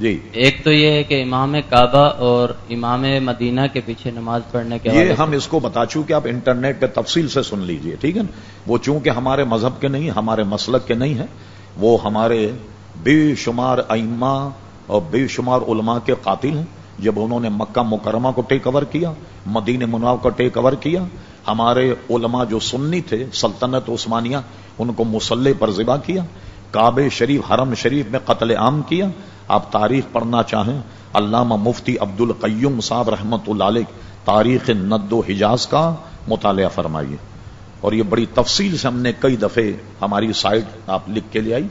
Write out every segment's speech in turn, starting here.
جی۔ ایک تو یہ ہے کہ امام کعبہ اور امام مدینہ کے پیچھے نماز پڑھنے کے یہ ہم اس کو بتا چونکہ آپ انٹرنیٹ پہ تفصیل سے سن لیجیے ٹھیک ہے نا؟ وہ چونکہ ہمارے مذہب کے نہیں ہمارے مسلک کے نہیں ہیں وہ ہمارے بے شمار ائمہ اور بے شمار علماء کے قاتل ہیں۔ جب انہوں نے مکہ مکرمہ کو ٹیک اوور کیا مدین مناو کو ٹیک اوور کیا ہمارے علماء جو سنی تھے سلطنت عثمانیہ ان کو مسلح پر ذبح کیا کعبے شریف، حرم شریف میں قتل عام کیا۔ آپ تاریخ پڑھنا چاہیں، علامہ مفتی عبد القیوم صاحب رحمت اللہ علیہ تاریخ ند و حجاز کا مطالعہ فرمائیے۔ اور یہ بڑی تفصیل سے ہم نے کئی دفعے ہماری سائٹ آپ لکھ کے لے آئی۔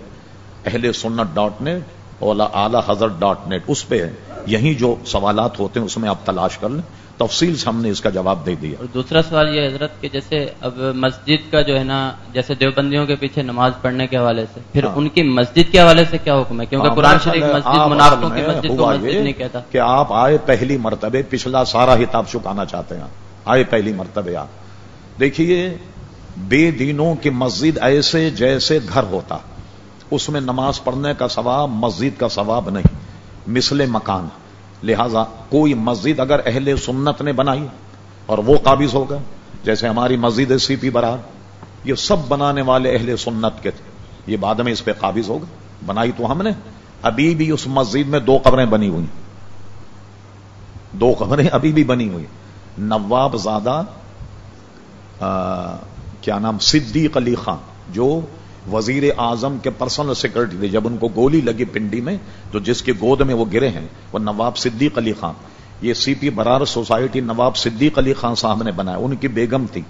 اہل سنت ڈاٹ نیٹ اولا اعلی حضرت ڈاٹ نیٹ اس پہ یہی جو سوالات ہوتے ہیں اس میں آپ تلاش کر لیں۔ تفصیل سے ہم نے اس کا جواب دے دیا۔ اور دوسرا سوال یہ حضرت کہ جیسے اب مسجد کا جو ہے نا جیسے دیوبندیوں کے پیچھے نماز پڑھنے کے حوالے سے پھر ہاں۔ ان کی مسجد کے حوالے سے کیا حکم ہے؟ کیونکہ ہاں، قرآن شریف مسجد منافقوں کی مسجد کو مسجد نہیں کہتا۔ کہ آپ آئے پہلی مرتبہ پچھلا سارا حتاب چکانا چاہتے ہیں۔ آئے پہلی مرتبہ آپ۔ دیکھیے بے دینوں کی مسجد ایسے جیسے گھر ہوتا۔ اس میں نماز پڑھنے کا ثواب، مسجد کا ثواب نہیں۔ مثل مکان۔ لہذا کوئی مسجد اگر اہل سنت نے بنائی اور وہ قابض ہو گئے، جیسے ہماری مسجد سی پی برار، یہ سب بنانے والے اہل سنت کے تھے۔ یہ بعد میں اس پہ قابض ہو گئے۔ بنائی تو ہم نے، ابھی بھی اس مسجد میں دو قبریں بنی ہوئی دو قبریں ابھی بھی بنی ہوئی نواب زادہ کیا نام، صدیق علی خان، جو وزیر اعظم کے پرسنل سیکرٹری تھے جب ان کو گولی لگی پنڈی میں، تو جس کے گود میں وہ گرے ہیں، وہ نواب صدیق علی خان۔ یہ سی پی برار سوسائٹی نواب صدیق علی خان صاحب نے بنایا، ان کی بیگم تھی،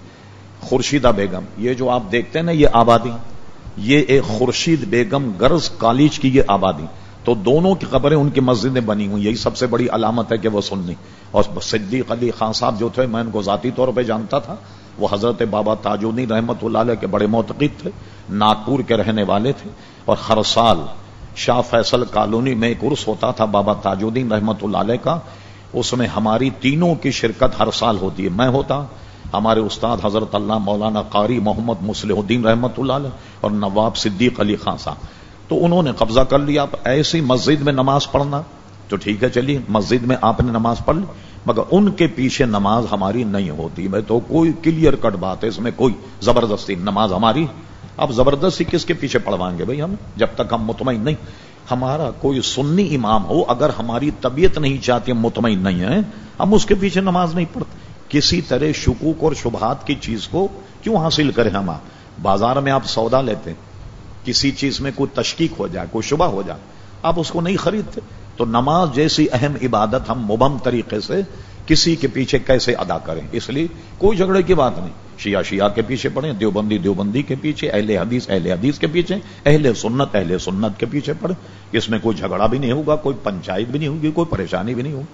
خورشیدہ بیگم۔ یہ جو آپ دیکھتے ہیں نا، یہ آبادی۔ یہ ایک خورشید بیگم گرز کالج کی یہ آبادی۔ تو دونوں کی قبریں ان کی مسجدیں بنی ہوئی یہی سب سے بڑی علامت ہے کہ وہ سننی اور صدیق علی خان صاحب جو تھے، میں ان کو ذاتی طور پہ جانتا تھا، وہ حضرت بابا تاجودین رحمت اللہ علیہ کے بڑے معتقد تھے، ناگپور کے رہنے والے تھے۔ اور ہر سال شاہ فیصل کالونی میں ایک عرس ہوتا تھا بابا تاجودین رحمت اللہ علیہ کا۔ اس میں ہماری تینوں کی شرکت ہر سال ہوتی ہے۔ میں ہوتا، ہمارے استاد حضرت اللہ مولانا قاری محمد مسلح الدین رحمت اللہ علیہ اور نواب صدیق علی خان صاحب۔ تو انہوں نے قبضہ کر لیا۔ ایسی مسجد میں نماز پڑھنا تو ٹھیک ہے، چلیے، مسجد میں آپ نے نماز پڑھ لی، مگر ان کے پیچھے نماز ہماری نہیں ہوتی۔ میں تو کوئی کلیئر کٹ بات ہے، اس میں کوئی زبردستی نماز ہماری اب زبردستی کس کے پیچھے پڑھوائیں گے بھائی ہم؟ جب تک ہم مطمئن نہیں۔ ہمارا کوئی سنی امام ہو، اگر ہماری طبیعت نہیں چاہتی، ہم مطمئن نہیں ہیں، ہم اس کے پیچھے نماز نہیں پڑھتے۔ کسی طرح شکوک اور شبہات کی چیز کو کیوں حاصل کریں ہم آپ؟ بازار میں آپ سودا لیتے ہیں۔ کسی چیز میں کوئی تشکیق ہو جائے، کوئی شبہ ہو جائے، آپ اس کو نہیں خریدتے۔ تو نماز جیسی اہم عبادت ہم مبم طریقے سے کسی کے پیچھے کیسے ادا کریں؟ اس لیے کوئی جھگڑے کی بات نہیں۔ شیعہ شیعہ کے پیچھے پڑھیں، دیوبندی دیوبندی کے پیچھے، اہل حدیث اہل حدیث کے پیچھے، اہل سنت اہل سنت کے پیچھے پڑھیں۔ اس میں کوئی جھگڑا بھی نہیں ہوگا، کوئی پنچایت بھی نہیں ہوگی، کوئی پریشانی بھی نہیں ہوگی۔